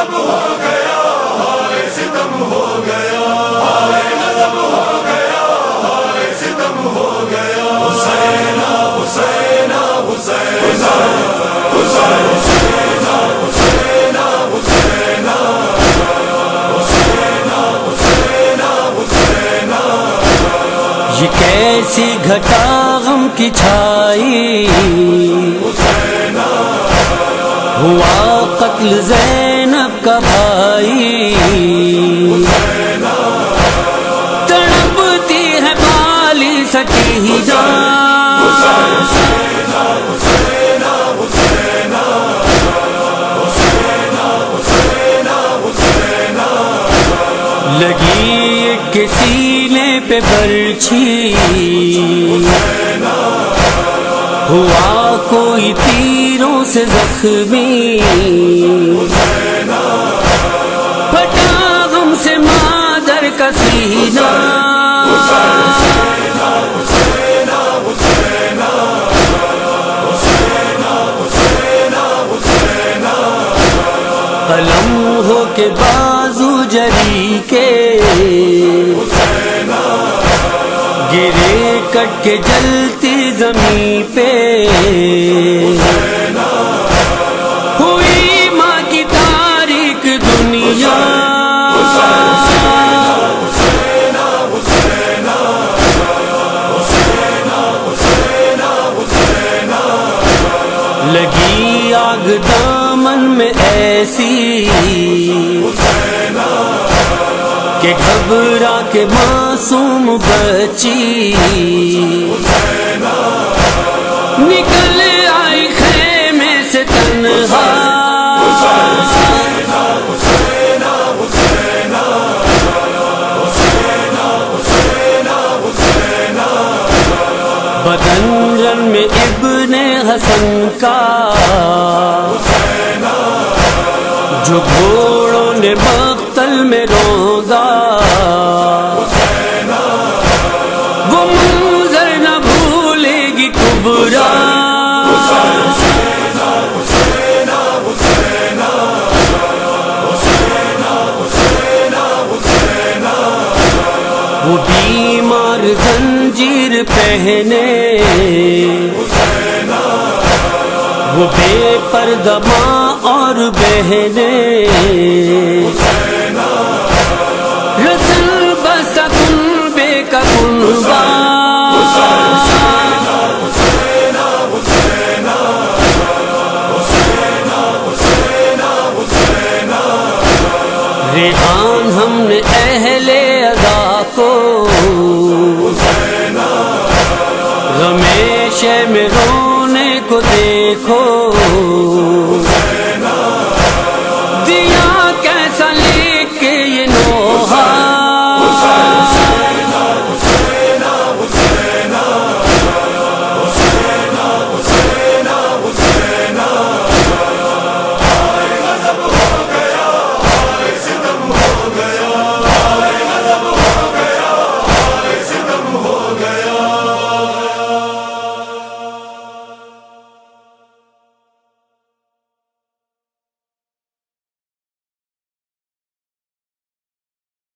غضب ہو گیا ہائے ستم ہو گیا ہائے غضب ہو گیا ہائے ستم ہو گیا۔ حسین حسین یہ کیسی گھٹا غم کی چھائی؟ ہوا قتل زینب کا بھائی۔ تڑپتی ہے بالی سکی ہی جان۔ لگی ایک سینے پہ برچھی۔ ہوا کوئی تیروں سے زخمی۔ مادر کا سینہ قلم ہو کے بازو جری کے گرے کٹ کے جلتی زمین پہ لگی دامن میں ایسی کہ گھبرا کے معصوم بچی بدن رن میں ابن حسن کا جو گھوڑوں نے مقتل میں روزا وہ منظر نہ بھولے گی کبرا وہ بیمار زنجیر پہنے۔ وہ بے پردہ ماں اور بہنے۔ رسل بسکن بے کا کنبا شے میں رونے کو دیکھو۔